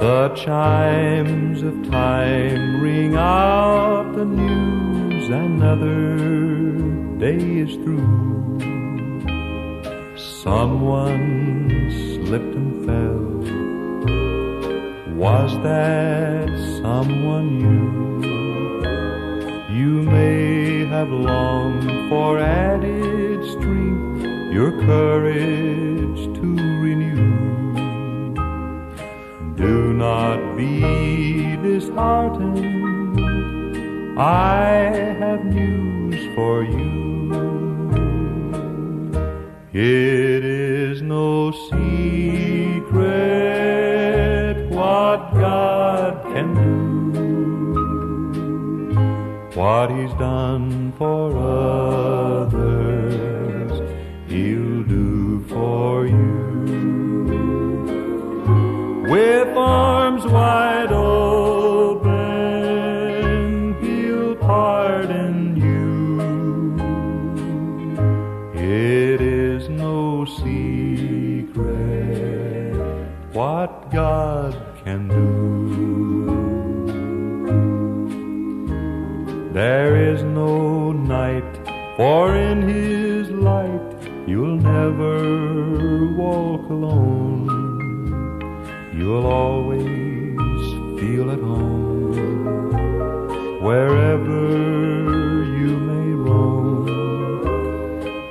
The chimes of time ring out the news, another day is through. Someone slipped and fell. Was that someone you? You may have longed for added strength, your courage to renew. Do not be disheartened. I have news for you. It is no secret what God can do. What He's done for others, wide open, He'll pardon you. It is no secret what God can do. There is no night, for in His light you'll never walk alone. You'll always feel at home wherever you may roam.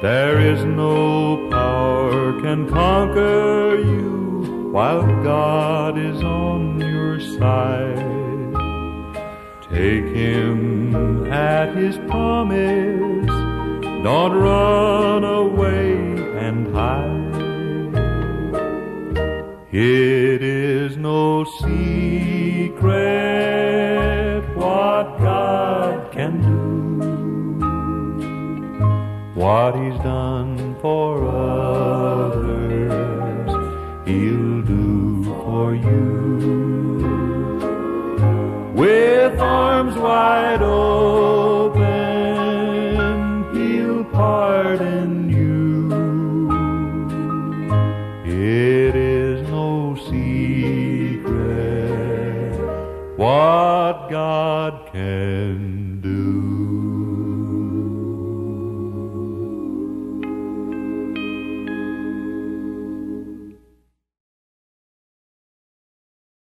There is no power can conquer you while God is on your side. Take him at his promise. Don't run away and hide. It is no secret what God can do. What he's done for others, he'll do for you. With arms wide open, he'll pardon what God can do.